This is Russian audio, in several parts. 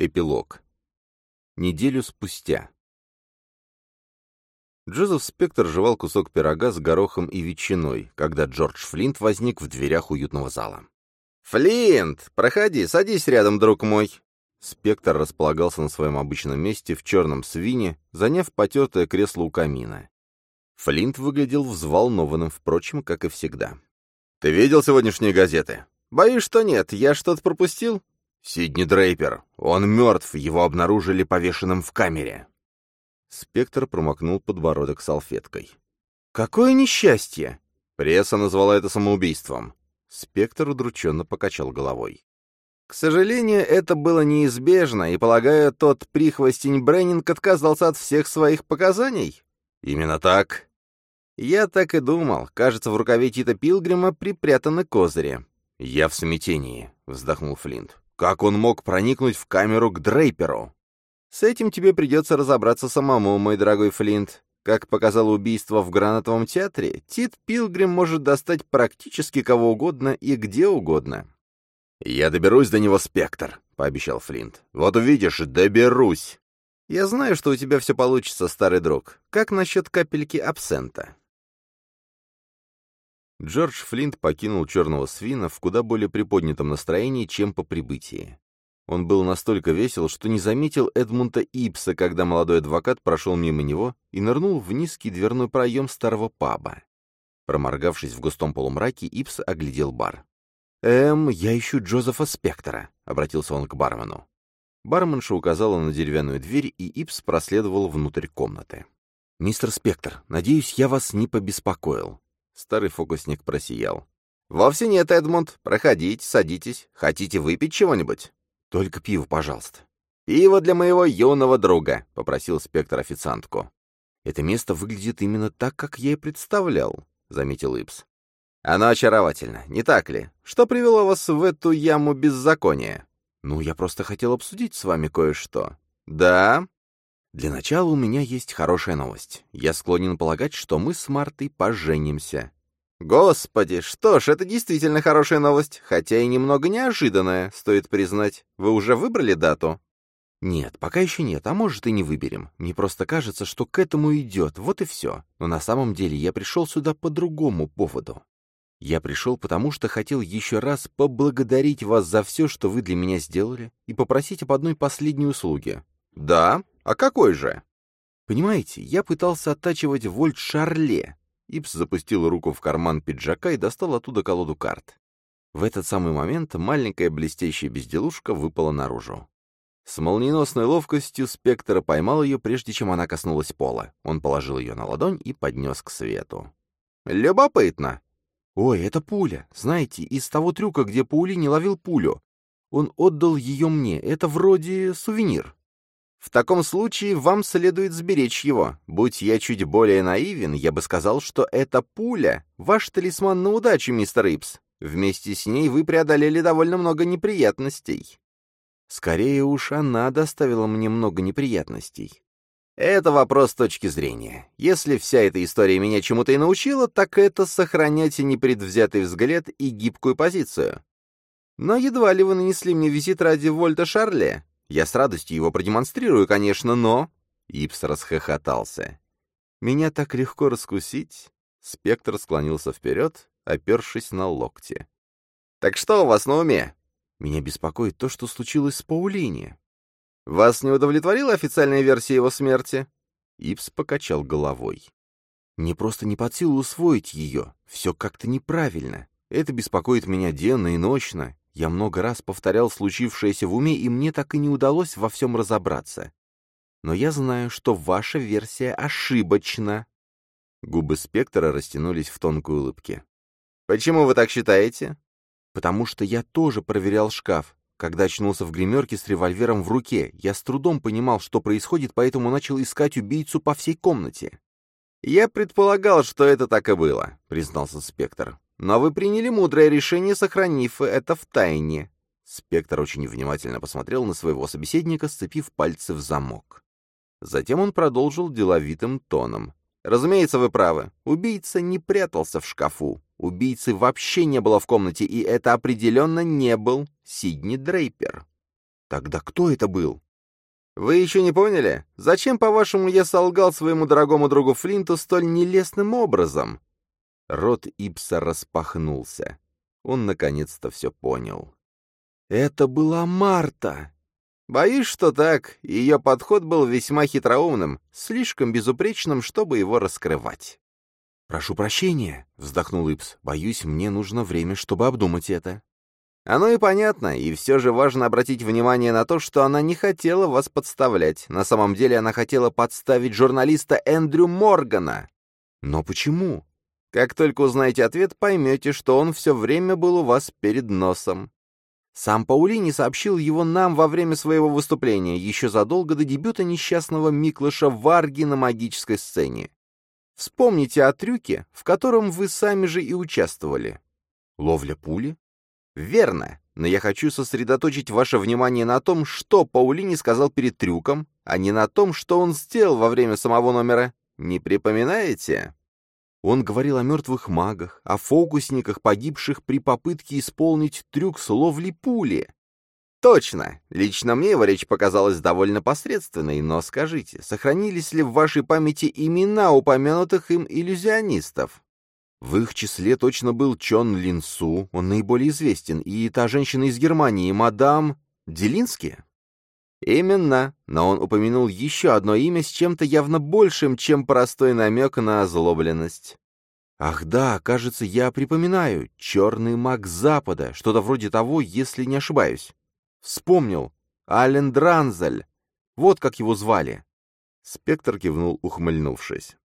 Эпилог. Неделю спустя. Джозеф Спектр жевал кусок пирога с горохом и ветчиной, когда Джордж Флинт возник в дверях уютного зала. «Флинт! Проходи, садись рядом, друг мой!» Спектр располагался на своем обычном месте в черном свине, заняв потертое кресло у камина. Флинт выглядел взволнованным, впрочем, как и всегда. «Ты видел сегодняшние газеты?» «Боюсь, что нет. Я что-то пропустил?» «Сидни Дрейпер. Он мертв, его обнаружили повешенным в камере». Спектр промокнул подбородок салфеткой. «Какое несчастье!» Пресса назвала это самоубийством. Спектр удрученно покачал головой. «К сожалению, это было неизбежно, и, полагаю, тот прихвостень Бреннинг отказался от всех своих показаний?» «Именно так». «Я так и думал. Кажется, в рукаве Тита Пилгрима припрятаны козыри». «Я в смятении», — вздохнул Флинт. Как он мог проникнуть в камеру к Дрейперу? С этим тебе придется разобраться самому, мой дорогой Флинт. Как показало убийство в гранатовом театре, Тит Пилгрим может достать практически кого угодно и где угодно. «Я доберусь до него, Спектр», — пообещал Флинт. «Вот увидишь, доберусь». «Я знаю, что у тебя все получится, старый друг. Как насчет капельки абсента?» Джордж Флинт покинул черного свина в куда более приподнятом настроении, чем по прибытии. Он был настолько весел, что не заметил Эдмунда Ипса, когда молодой адвокат прошел мимо него и нырнул в низкий дверной проем старого паба. Проморгавшись в густом полумраке, Ипс оглядел бар. «Эм, я ищу Джозефа Спектора», — обратился он к бармену. Барменша указала на деревянную дверь, и Ипс проследовал внутрь комнаты. «Мистер Спектр, надеюсь, я вас не побеспокоил. Старый фокусник просиял. «Вовсе нет, Эдмунд. Проходите, садитесь. Хотите выпить чего-нибудь?» «Только пиво, пожалуйста». «Пиво для моего юного друга», — попросил спектр официантку. «Это место выглядит именно так, как я и представлял», — заметил Ипс. «Оно очаровательно, не так ли? Что привело вас в эту яму беззакония?» «Ну, я просто хотел обсудить с вами кое-что». «Да?» Для начала у меня есть хорошая новость. Я склонен полагать, что мы с Мартой поженимся. Господи, что ж, это действительно хорошая новость, хотя и немного неожиданная, стоит признать. Вы уже выбрали дату? Нет, пока еще нет, а может и не выберем. Мне просто кажется, что к этому идет, вот и все. Но на самом деле я пришел сюда по другому поводу. Я пришел потому, что хотел еще раз поблагодарить вас за все, что вы для меня сделали, и попросить об одной последней услуге. Да? «А какой же?» «Понимаете, я пытался оттачивать вольт Шарле». Ипс запустил руку в карман пиджака и достал оттуда колоду карт. В этот самый момент маленькая блестящая безделушка выпала наружу. С молниеносной ловкостью Спектра поймал ее, прежде чем она коснулась пола. Он положил ее на ладонь и поднес к свету. «Любопытно!» «Ой, это пуля. Знаете, из того трюка, где Паули ловил пулю. Он отдал ее мне. Это вроде сувенир». В таком случае вам следует сберечь его. Будь я чуть более наивен, я бы сказал, что эта пуля — ваш талисман на удачу, мистер Ипс. Вместе с ней вы преодолели довольно много неприятностей. Скорее уж она доставила мне много неприятностей. Это вопрос точки зрения. Если вся эта история меня чему-то и научила, так это сохранять непредвзятый взгляд и гибкую позицию. Но едва ли вы нанесли мне визит ради Вольта Шарле. Я с радостью его продемонстрирую, конечно, но...» Ипс расхохотался. «Меня так легко раскусить?» Спектр склонился вперед, опершись на локти. «Так что у вас на уме?» «Меня беспокоит то, что случилось с Паулини». «Вас не удовлетворила официальная версия его смерти?» Ипс покачал головой. «Мне просто не под силу усвоить ее. Все как-то неправильно. Это беспокоит меня денно и ночно. Я много раз повторял случившееся в уме, и мне так и не удалось во всем разобраться. Но я знаю, что ваша версия ошибочна. Губы спектра растянулись в тонкой улыбке. «Почему вы так считаете?» «Потому что я тоже проверял шкаф. Когда очнулся в гримерке с револьвером в руке, я с трудом понимал, что происходит, поэтому начал искать убийцу по всей комнате». «Я предполагал, что это так и было», — признался спектр. Но вы приняли мудрое решение, сохранив это в тайне. Спектр очень внимательно посмотрел на своего собеседника, сцепив пальцы в замок. Затем он продолжил деловитым тоном. «Разумеется, вы правы. Убийца не прятался в шкафу. Убийцы вообще не было в комнате, и это определенно не был Сидни Дрейпер». Тогда кто это был? Вы еще не поняли? Зачем, по-вашему, я солгал своему дорогому другу Флинту столь нелестным образом? Рот Ипса распахнулся. Он наконец-то все понял. Это была Марта. Боюсь, что так. Ее подход был весьма хитроумным, слишком безупречным, чтобы его раскрывать. «Прошу прощения», — вздохнул Ипс. «Боюсь, мне нужно время, чтобы обдумать это». Оно и понятно, и все же важно обратить внимание на то, что она не хотела вас подставлять. На самом деле она хотела подставить журналиста Эндрю Моргана. Но почему? Как только узнаете ответ, поймете, что он все время был у вас перед носом. Сам Паулини сообщил его нам во время своего выступления, еще задолго до дебюта несчастного Миклыша Варги на магической сцене. Вспомните о трюке, в котором вы сами же и участвовали. Ловля пули? Верно, но я хочу сосредоточить ваше внимание на том, что Паулини сказал перед трюком, а не на том, что он сделал во время самого номера. Не припоминаете? Он говорил о мертвых магах, о фокусниках, погибших при попытке исполнить трюк с ловли пули. Точно. Лично мне его речь показалась довольно посредственной, но скажите, сохранились ли в вашей памяти имена упомянутых им иллюзионистов? В их числе точно был Чон Линсу, он наиболее известен, и та женщина из Германии, мадам Делински. Именно, но он упомянул еще одно имя с чем-то явно большим, чем простой намек на озлобленность. Ах да, кажется, я припоминаю, черный маг Запада, что-то вроде того, если не ошибаюсь. Вспомнил, Ален Дранзель, вот как его звали. Спектр кивнул, ухмыльнувшись.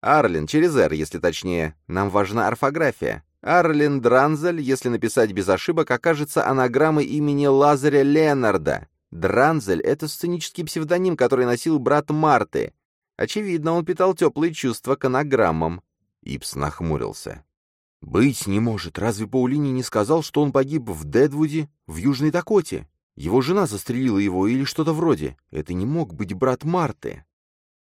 Арлин, через «Р», если точнее. Нам важна орфография. Арлин Дранзель, если написать без ошибок, окажется анаграммой имени Лазаря Ленарда, Дранзель — это сценический псевдоним, который носил брат Марты. Очевидно, он питал теплые чувства к анаграммам. Ипс нахмурился. «Быть не может. Разве Паулини не сказал, что он погиб в Дедвуде, в Южной Дакоте? Его жена застрелила его или что-то вроде. Это не мог быть брат Марты».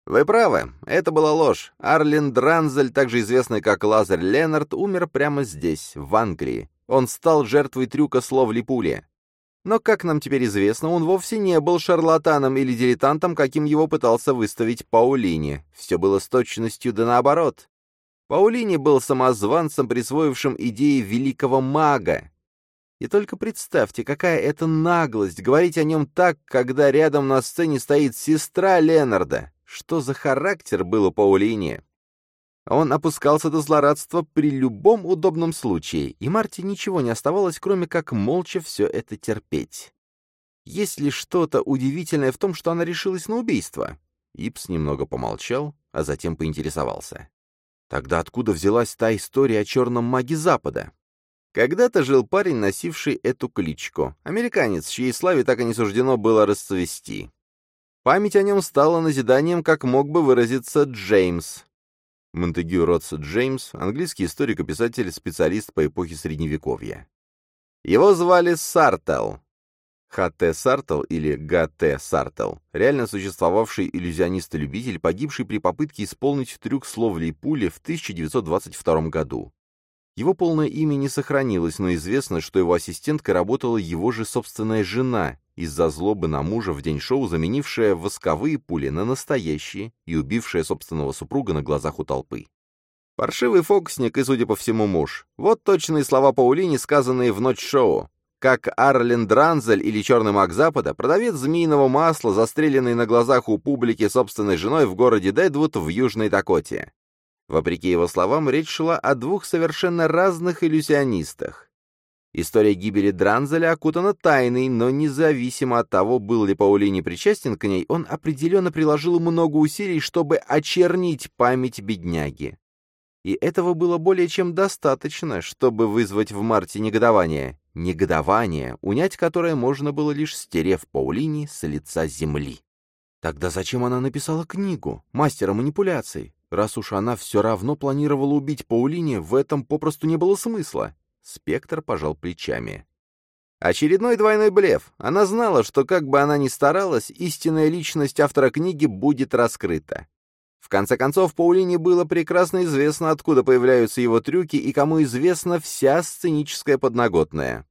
«Вы правы. Это была ложь. Арлин Дранзель, также известный как Лазарь Ленард, умер прямо здесь, в Англии. Он стал жертвой трюка с ловли пули. Но, как нам теперь известно, он вовсе не был шарлатаном или дилетантом, каким его пытался выставить Паулини. Все было с точностью да наоборот. Паулини был самозванцем, присвоившим идеи великого мага. И только представьте, какая это наглость говорить о нем так, когда рядом на сцене стоит сестра Ленарда. Что за характер был у Паулини? Он опускался до злорадства при любом удобном случае, и Марте ничего не оставалось, кроме как молча все это терпеть. Есть ли что-то удивительное в том, что она решилась на убийство? Ипс немного помолчал, а затем поинтересовался. Тогда откуда взялась та история о черном маге Запада? Когда-то жил парень, носивший эту кличку, американец, чьей славе так и не суждено было расцвести. Память о нем стала назиданием, как мог бы выразиться Джеймс, Монтегю Ротс Джеймс, английский историк и писатель, специалист по эпохе Средневековья. Его звали Сартел. Х.Т. Сартел или Г.Т. Сартел, реально существовавший иллюзионист-любитель, погибший при попытке исполнить трюк с ловлей пули в 1922 году. Его полное имя не сохранилось, но известно, что его ассистенткой работала его же собственная жена, из-за злобы на мужа в день шоу заменившая восковые пули на настоящие и убившая собственного супруга на глазах у толпы. Паршивый фокусник и, судя по всему, муж. Вот точные слова Паулини, сказанные в ночь шоу. Как Арлен Дранзель или Черный маг Запада, продавец змеиного масла, застреленный на глазах у публики собственной женой в городе Дэдвуд в Южной Дакоте. Вопреки его словам, речь шла о двух совершенно разных иллюзионистах. История гибели Дранзеля окутана тайной, но независимо от того, был ли Паулини причастен к ней, он определенно приложил много усилий, чтобы очернить память бедняги. И этого было более чем достаточно, чтобы вызвать в марте негодование. Негодование, унять которое можно было лишь стерев Паулини с лица земли. Тогда зачем она написала книгу «Мастера манипуляций»? Раз уж она все равно планировала убить Паулини, в этом попросту не было смысла. Спектр пожал плечами. Очередной двойной блеф. Она знала, что как бы она ни старалась, истинная личность автора книги будет раскрыта. В конце концов, Паулине было прекрасно известно, откуда появляются его трюки и кому известна вся сценическая подноготная.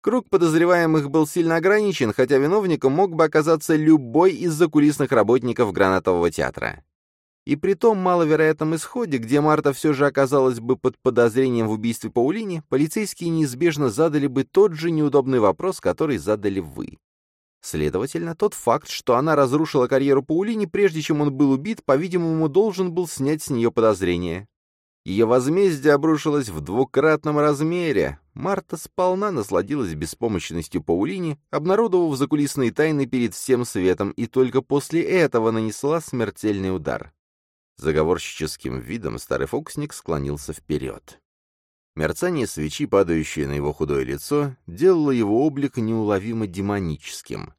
Круг подозреваемых был сильно ограничен, хотя виновником мог бы оказаться любой из закулисных работников гранатового театра. И при том маловероятном исходе, где Марта все же оказалась бы под подозрением в убийстве Паулини, полицейские неизбежно задали бы тот же неудобный вопрос, который задали вы. Следовательно, тот факт, что она разрушила карьеру Паулини, прежде чем он был убит, по-видимому, должен был снять с нее подозрения. Ее возмездие обрушилось в двукратном размере. Марта сполна насладилась беспомощностью Паулини, обнародовав закулисные тайны перед всем светом, и только после этого нанесла смертельный удар. Заговорщическим видом старый фокусник склонился вперед. Мерцание свечи, падающее на его худое лицо, делало его облик неуловимо демоническим.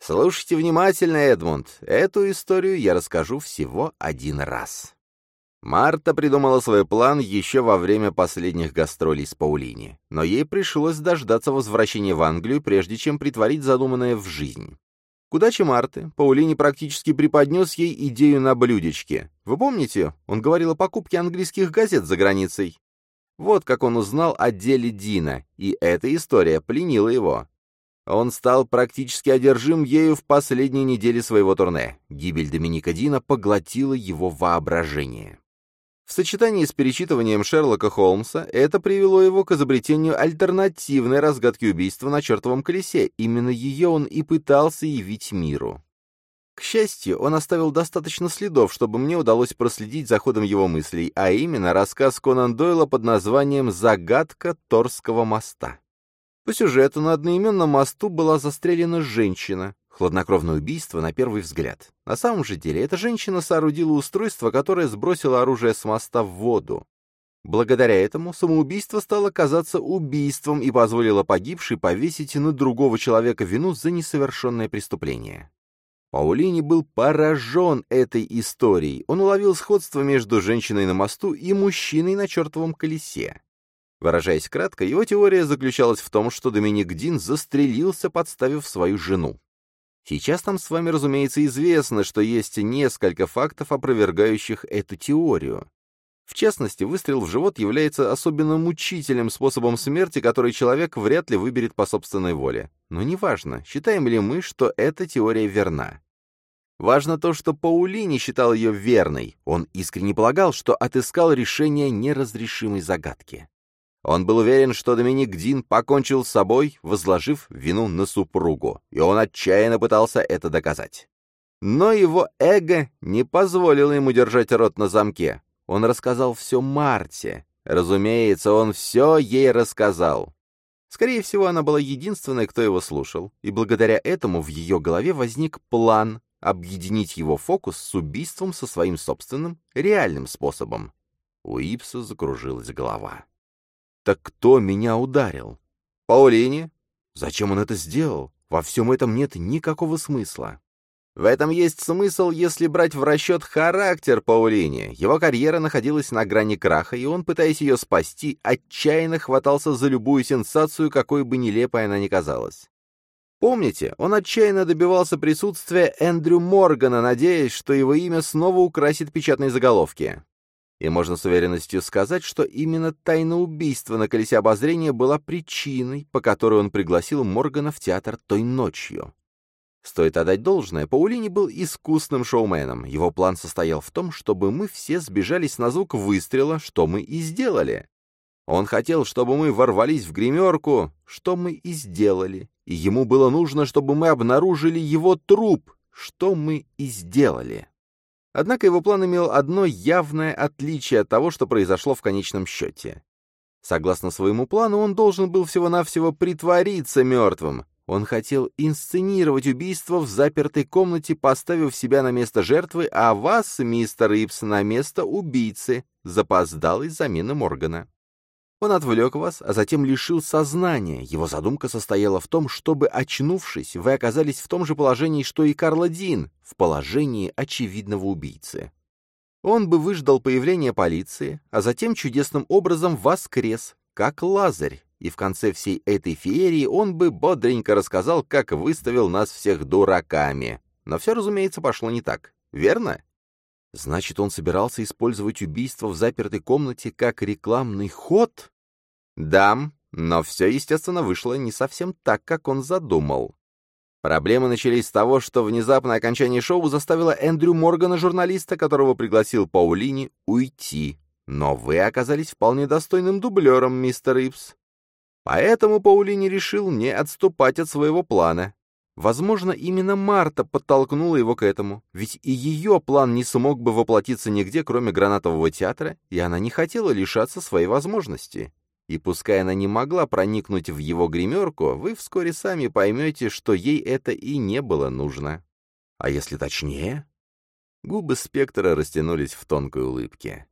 «Слушайте внимательно, Эдмунд, эту историю я расскажу всего один раз». Марта придумала свой план еще во время последних гастролей с Паулини, но ей пришлось дождаться возвращения в Англию, прежде чем притворить задуманное в жизнь. К удаче Марты Паулини практически преподнес ей идею на блюдечке. Вы помните, он говорил о покупке английских газет за границей? Вот как он узнал о деле Дина, и эта история пленила его. Он стал практически одержим ею в последние недели своего турне. Гибель Доминика Дина поглотила его воображение. В сочетании с перечитыванием Шерлока Холмса это привело его к изобретению альтернативной разгадки убийства на чертовом колесе. Именно ее он и пытался явить миру. К счастью, он оставил достаточно следов, чтобы мне удалось проследить за ходом его мыслей, а именно рассказ Конан Дойла под названием «Загадка Торского моста». По сюжету на одноименном мосту была застрелена женщина, Хладнокровное убийство на первый взгляд. На самом же деле, эта женщина соорудила устройство, которое сбросило оружие с моста в воду. Благодаря этому самоубийство стало казаться убийством и позволило погибшей повесить на другого человека вину за несовершенное преступление. Паулини был поражен этой историей. Он уловил сходство между женщиной на мосту и мужчиной на чертовом колесе. Выражаясь кратко, его теория заключалась в том, что Доминик Дин застрелился, подставив свою жену. Сейчас нам с вами, разумеется, известно, что есть несколько фактов, опровергающих эту теорию. В частности, выстрел в живот является особенно мучительным способом смерти, который человек вряд ли выберет по собственной воле. Но неважно, считаем ли мы, что эта теория верна. Важно то, что Паулини считал ее верной. Он искренне полагал, что отыскал решение неразрешимой загадки. Он был уверен, что Доминик Дин покончил с собой, возложив вину на супругу, и он отчаянно пытался это доказать. Но его эго не позволило ему держать рот на замке. Он рассказал все Марте. Разумеется, он все ей рассказал. Скорее всего, она была единственной, кто его слушал, и благодаря этому в ее голове возник план объединить его фокус с убийством со своим собственным, реальным способом. У Ипса закружилась голова. Так кто меня ударил? Паулини? Зачем он это сделал? Во всем этом нет никакого смысла. В этом есть смысл, если брать в расчет характер Паулини. Его карьера находилась на грани краха, и он, пытаясь ее спасти, отчаянно хватался за любую сенсацию, какой бы нелепой она ни казалась. Помните, он отчаянно добивался присутствия Эндрю Моргана, надеясь, что его имя снова украсит печатные заголовки. И можно с уверенностью сказать, что именно тайна убийства на колесе обозрения была причиной, по которой он пригласил Моргана в театр той ночью. Стоит отдать должное, Паулини был искусным шоуменом. Его план состоял в том, чтобы мы все сбежались на звук выстрела, что мы и сделали. Он хотел, чтобы мы ворвались в гримерку, что мы и сделали. И ему было нужно, чтобы мы обнаружили его труп, что мы и сделали. Однако его план имел одно явное отличие от того, что произошло в конечном счете. Согласно своему плану, он должен был всего-навсего притвориться мертвым. Он хотел инсценировать убийство в запертой комнате, поставив себя на место жертвы, а вас, мистер Ипс, на место убийцы, запоздалой замены Моргана. Он отвлек вас, а затем лишил сознания. Его задумка состояла в том, чтобы, очнувшись, вы оказались в том же положении, что и Карла Дин, в положении очевидного убийцы. Он бы выждал появления полиции, а затем чудесным образом воскрес, как Лазарь, и в конце всей этой феерии он бы бодренько рассказал, как выставил нас всех дураками. Но все, разумеется, пошло не так. Верно? Значит, он собирался использовать убийство в запертой комнате как рекламный ход? Да, но все, естественно, вышло не совсем так, как он задумал. Проблемы начались с того, что внезапное окончание шоу заставило Эндрю Моргана, журналиста, которого пригласил Паулини, уйти. Но вы оказались вполне достойным дублером, мистер Ипс. Поэтому Паулини решил не отступать от своего плана. Возможно, именно Марта подтолкнула его к этому, ведь и ее план не смог бы воплотиться нигде, кроме гранатового театра, и она не хотела лишаться своей возможности. И пускай она не могла проникнуть в его гримерку, вы вскоре сами поймете, что ей это и не было нужно. А если точнее? Губы спектра растянулись в тонкой улыбке.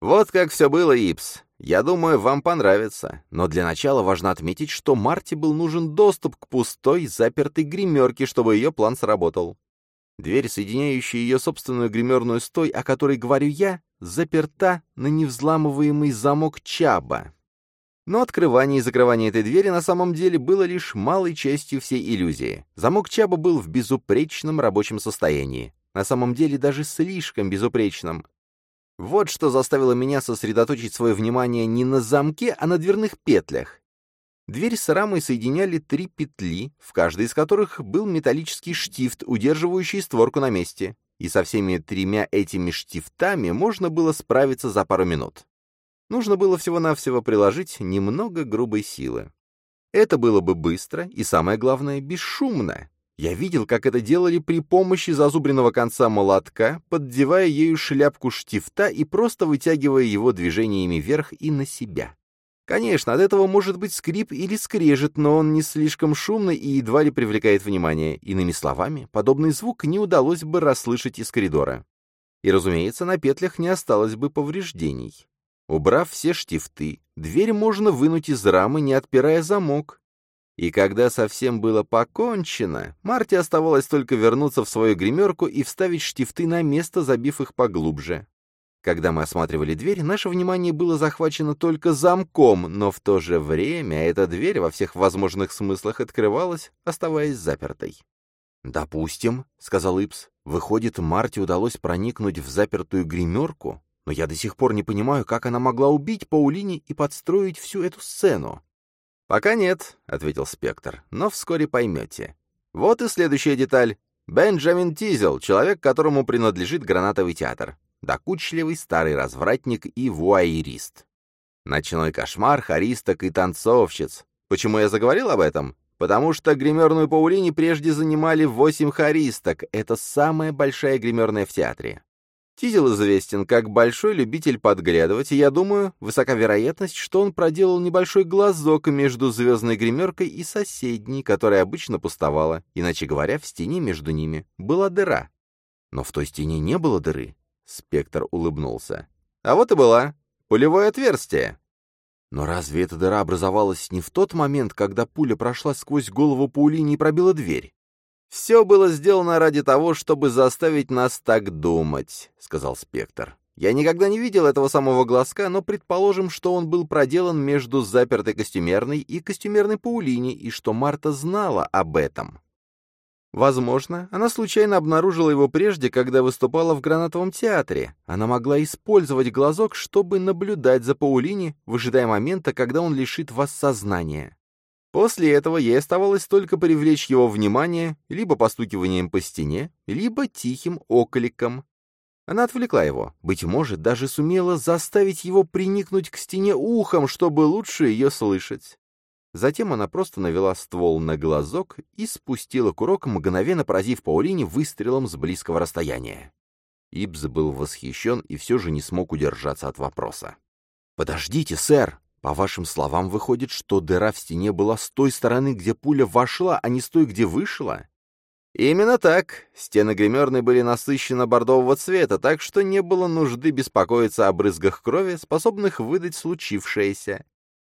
Вот как все было, Ипс. Я думаю, вам понравится. Но для начала важно отметить, что Марте был нужен доступ к пустой, запертой гримерке, чтобы ее план сработал. Дверь, соединяющая ее собственную гримерную с той, о которой говорю я, заперта на невзламываемый замок Чаба. Но открывание и закрывание этой двери на самом деле было лишь малой частью всей иллюзии. Замок Чаба был в безупречном рабочем состоянии. На самом деле даже слишком безупречном. Вот что заставило меня сосредоточить свое внимание не на замке, а на дверных петлях. Дверь с рамой соединяли три петли, в каждой из которых был металлический штифт, удерживающий створку на месте. И со всеми тремя этими штифтами можно было справиться за пару минут. Нужно было всего-навсего приложить немного грубой силы. Это было бы быстро и, самое главное, бесшумно. Я видел, как это делали при помощи зазубренного конца молотка, поддевая ею шляпку штифта и просто вытягивая его движениями вверх и на себя. Конечно, от этого может быть скрип или скрежет, но он не слишком шумный и едва ли привлекает внимание. Иными словами, подобный звук не удалось бы расслышать из коридора. И, разумеется, на петлях не осталось бы повреждений. Убрав все штифты, дверь можно вынуть из рамы, не отпирая замок. И когда совсем было покончено, Марте оставалось только вернуться в свою гримерку и вставить штифты на место, забив их поглубже. Когда мы осматривали дверь, наше внимание было захвачено только замком, но в то же время эта дверь во всех возможных смыслах открывалась, оставаясь запертой. «Допустим», — сказал Ипс, — «выходит, Марте удалось проникнуть в запертую гримерку, но я до сих пор не понимаю, как она могла убить Паулини и подстроить всю эту сцену. «Пока нет», — ответил Спектр, — «но вскоре поймете. Вот и следующая деталь. Бенджамин Тизел, человек, которому принадлежит гранатовый театр. Докучливый старый развратник и вуайерист. Ночной кошмар хористок и танцовщиц. Почему я заговорил об этом? Потому что гримерную Паулини прежде занимали восемь хористок. Это самая большая гримерная в театре. Тизел известен как большой любитель подглядывать, и я думаю, высока вероятность, что он проделал небольшой глазок между звездной гримеркой и соседней, которая обычно пустовала, иначе говоря, в стене между ними была дыра. Но в той стене не было дыры. Спектр улыбнулся. А вот и была. Пулевое отверстие. Но разве эта дыра образовалась не в тот момент, когда пуля прошла сквозь голову Паулини и пробила дверь? «Все было сделано ради того, чтобы заставить нас так думать», — сказал Спектр. «Я никогда не видел этого самого глазка, но предположим, что он был проделан между запертой костюмерной и костюмерной Паулини, и что Марта знала об этом. Возможно, она случайно обнаружила его прежде, когда выступала в гранатовом театре. Она могла использовать глазок, чтобы наблюдать за Паулини, выжидая момента, когда он лишит вас сознания. После этого ей оставалось только привлечь его внимание либо постукиванием по стене, либо тихим окликом. Она отвлекла его, быть может, даже сумела заставить его приникнуть к стене ухом, чтобы лучше ее слышать. Затем она просто навела ствол на глазок и спустила курок, мгновенно поразив Паулине выстрелом с близкого расстояния. Ибс был восхищен и все же не смог удержаться от вопроса. «Подождите, сэр!» По вашим словам, выходит, что дыра в стене была с той стороны, где пуля вошла, а не с той, где вышла? Именно так. Стены гримерной были насыщенно бордового цвета, так что не было нужды беспокоиться о брызгах крови, способных выдать случившееся.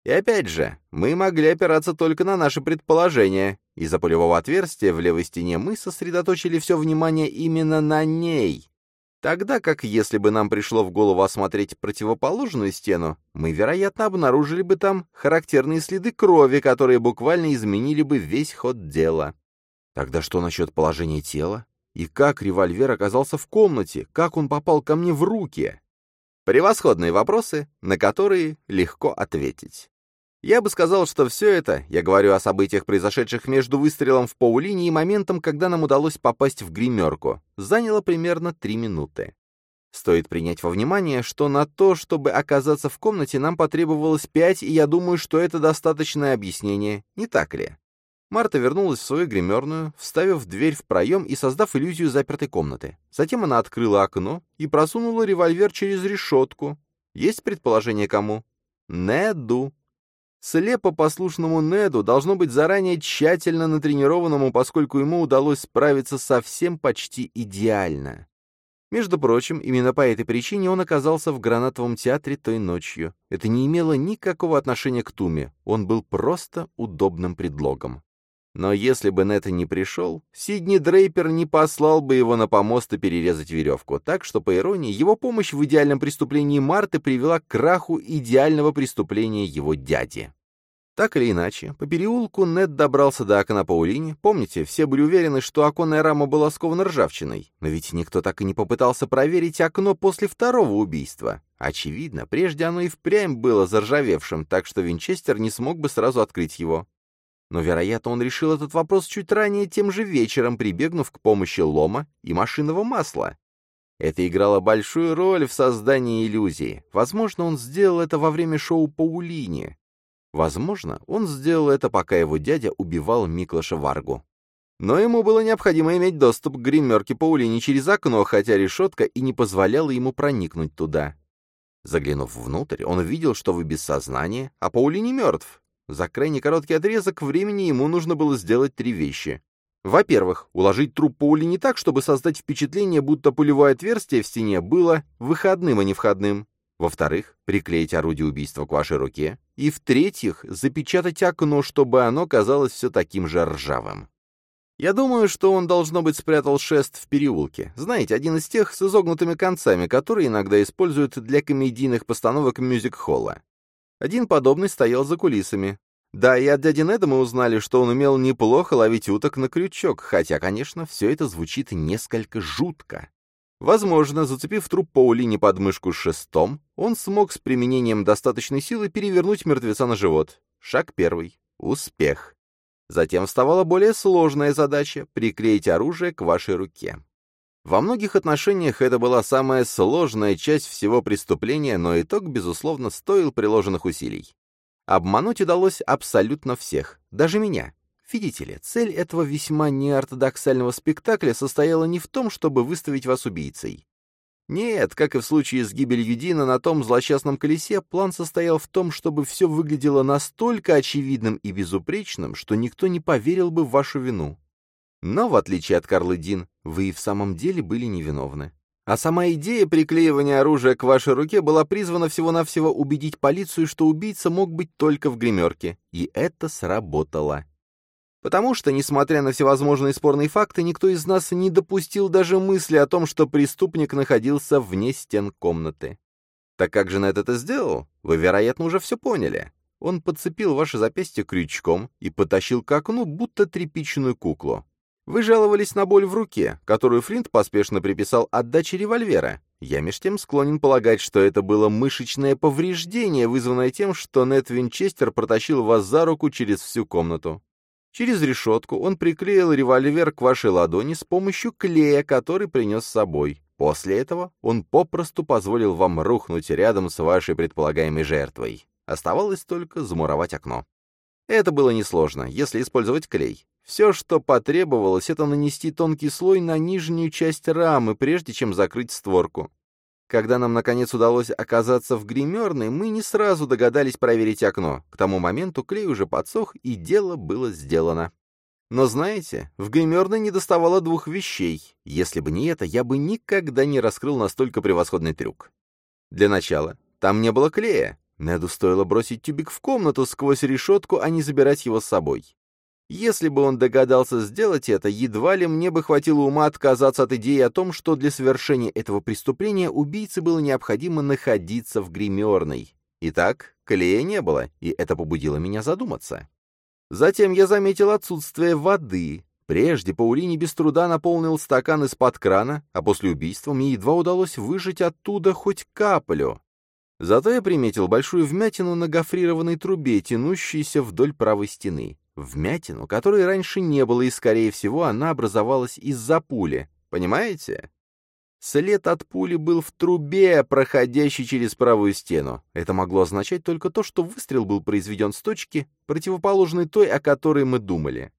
И опять же, мы могли опираться только на наши предположения. Из-за пулевого отверстия в левой стене мы сосредоточили все внимание именно на ней. Тогда как если бы нам пришло в голову осмотреть противоположную стену, мы, вероятно, обнаружили бы там характерные следы крови, которые буквально изменили бы весь ход дела. Тогда что насчет положения тела? И как револьвер оказался в комнате? Как он попал ко мне в руки? Превосходные вопросы, на которые легко ответить. Я бы сказал, что все это, я говорю о событиях, произошедших между выстрелом в Паулине и моментом, когда нам удалось попасть в гримерку, заняло примерно три минуты. Стоит принять во внимание, что на то, чтобы оказаться в комнате, нам потребовалось пять, и я думаю, что это достаточное объяснение, не так ли? Марта вернулась в свою гримерную, вставив дверь в проем и создав иллюзию запертой комнаты. Затем она открыла окно и просунула револьвер через решетку. Есть предположение кому? Неду. Слепо послушному Неду должно быть заранее тщательно натренированному, поскольку ему удалось справиться совсем почти идеально. Между прочим, именно по этой причине он оказался в гранатовом театре той ночью. Это не имело никакого отношения к Туме, он был просто удобным предлогом. Но если бы Нета не пришел, Сидни Дрейпер не послал бы его на помост и перерезать веревку, так что, по иронии, его помощь в идеальном преступлении Марты привела к краху идеального преступления его дяди. Так или иначе, по переулку Нед добрался до окна Паулини. Помните, все были уверены, что оконная рама была скована ржавчиной. Но ведь никто так и не попытался проверить окно после второго убийства. Очевидно, прежде оно и впрямь было заржавевшим, так что Винчестер не смог бы сразу открыть его. Но, вероятно, он решил этот вопрос чуть ранее тем же вечером, прибегнув к помощи лома и машинного масла. Это играло большую роль в создании иллюзии. Возможно, он сделал это во время шоу Паулини. Возможно, он сделал это, пока его дядя убивал Миклаша Варгу. Но ему было необходимо иметь доступ к гримерке Паулини через окно, хотя решетка и не позволяла ему проникнуть туда. Заглянув внутрь, он видел, что вы без сознания, а Паулини мертв. За крайне короткий отрезок времени ему нужно было сделать три вещи. Во-первых, уложить труп Паули не так, чтобы создать впечатление, будто пулевое отверстие в стене было выходным, а не входным. Во-вторых, приклеить орудие убийства к вашей руке. И в-третьих, запечатать окно, чтобы оно казалось все таким же ржавым. Я думаю, что он, должно быть, спрятал шест в переулке. Знаете, один из тех с изогнутыми концами, которые иногда используют для комедийных постановок мюзик-холла. Один подобный стоял за кулисами. Да, и от дяди Неда мы узнали, что он умел неплохо ловить уток на крючок, хотя, конечно, все это звучит несколько жутко. Возможно, зацепив труп Паулини под мышку шестом, он смог с применением достаточной силы перевернуть мертвеца на живот. Шаг первый. Успех. Затем вставала более сложная задача — приклеить оружие к вашей руке. Во многих отношениях это была самая сложная часть всего преступления, но итог, безусловно, стоил приложенных усилий. Обмануть удалось абсолютно всех, даже меня. Видите ли, цель этого весьма неортодоксального спектакля состояла не в том, чтобы выставить вас убийцей. Нет, как и в случае с гибелью Дина на том злосчастном колесе, план состоял в том, чтобы все выглядело настолько очевидным и безупречным, что никто не поверил бы в вашу вину. Но, в отличие от Карлы Дин, вы и в самом деле были невиновны. А сама идея приклеивания оружия к вашей руке была призвана всего-навсего убедить полицию, что убийца мог быть только в гримерке. И это сработало. Потому что, несмотря на всевозможные спорные факты, никто из нас не допустил даже мысли о том, что преступник находился вне стен комнаты. Так как же Нед это сделал? Вы, вероятно, уже все поняли. Он подцепил ваше запястье крючком и потащил к окну, будто тряпичную куклу. Вы жаловались на боль в руке, которую Флинт поспешно приписал отдаче револьвера. Я меж тем склонен полагать, что это было мышечное повреждение, вызванное тем, что Нед Винчестер протащил вас за руку через всю комнату. Через решетку он приклеил револьвер к вашей ладони с помощью клея, который принес с собой. После этого он попросту позволил вам рухнуть рядом с вашей предполагаемой жертвой. Оставалось только замуровать окно. Это было несложно, если использовать клей. Все, что потребовалось, это нанести тонкий слой на нижнюю часть рамы, прежде чем закрыть створку. Когда нам, наконец, удалось оказаться в гримерной, мы не сразу догадались проверить окно. К тому моменту клей уже подсох, и дело было сделано. Но знаете, в гримерной не доставало двух вещей. Если бы не это, я бы никогда не раскрыл настолько превосходный трюк. Для начала, там не было клея. Неду стоило бросить тюбик в комнату сквозь решетку, а не забирать его с собой. Если бы он догадался сделать это, едва ли мне бы хватило ума отказаться от идеи о том, что для совершения этого преступления убийце было необходимо находиться в гримерной. Итак, клея не было, и это побудило меня задуматься. Затем я заметил отсутствие воды. Прежде Паулини без труда наполнил стакан из-под крана, а после убийства мне едва удалось выжать оттуда хоть каплю. Зато я приметил большую вмятину на гофрированной трубе, тянущейся вдоль правой стены. Вмятину, которой раньше не было, и, скорее всего, она образовалась из-за пули. Понимаете? След от пули был в трубе, проходящей через правую стену. Это могло означать только то, что выстрел был произведен с точки, противоположной той, о которой мы думали.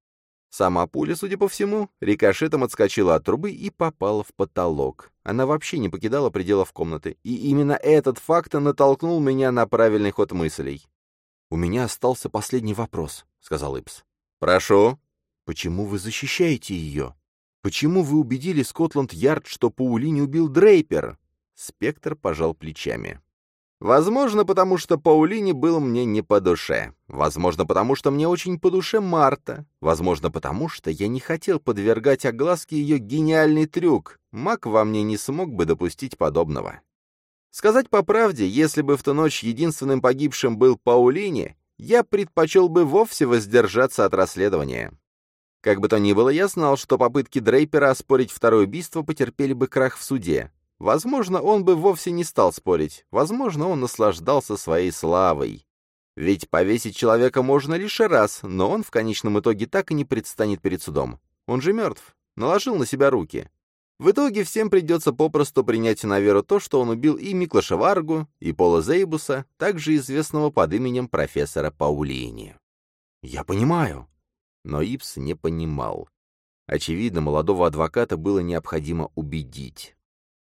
Сама пуля, судя по всему, рикошетом отскочила от трубы и попала в потолок. Она вообще не покидала пределов комнаты, и именно этот факт натолкнул меня на правильный ход мыслей. «У меня остался последний вопрос», — сказал Ипс. «Прошу». «Почему вы защищаете ее? Почему вы убедили Скотланд-Ярд, что Паулини убил Дрейпер?» Спектр пожал плечами. Возможно, потому что Паулини был мне не по душе. Возможно, потому что мне очень по душе Марта. Возможно, потому что я не хотел подвергать огласке ее гениальный трюк. Мак во мне не смог бы допустить подобного. Сказать по правде, если бы в ту ночь единственным погибшим был Паулини, я предпочел бы вовсе воздержаться от расследования. Как бы то ни было, я знал, что попытки Дрейпера оспорить второе убийство потерпели бы крах в суде. Возможно, он бы вовсе не стал спорить. Возможно, он наслаждался своей славой. Ведь повесить человека можно лишь раз, но он в конечном итоге так и не предстанет перед судом. Он же мертв, наложил на себя руки. В итоге всем придется попросту принять на веру то, что он убил и Миклаша Варгу, и Пола Зейбуса, также известного под именем профессора Паулини. «Я понимаю». Но Ипс не понимал. Очевидно, молодого адвоката было необходимо убедить.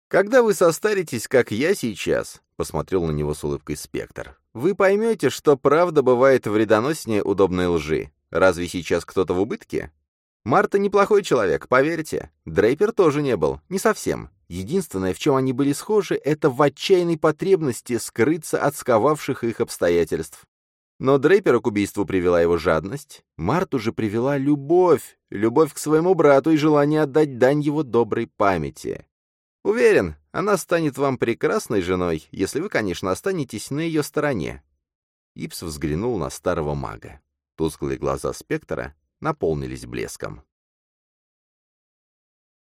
Когда вы состаритесь, как я сейчас, — посмотрел на него с улыбкой Спектр, — вы поймете, что правда бывает вредоноснее удобной лжи. Разве сейчас кто-то в убытке? Марта неплохой человек, поверьте. Дрейпер тоже не был, не совсем. Единственное, в чем они были схожи, это в отчаянной потребности скрыться от сковавших их обстоятельств. Но Дрейпера к убийству привела его жадность, Марту же привела любовь, любовь к своему брату и желание отдать дань его доброй памяти. Уверен, она станет вам прекрасной женой, если вы, конечно, останетесь на ее стороне». Ипс взглянул на старого мага. Тусклые глаза спектра наполнились блеском.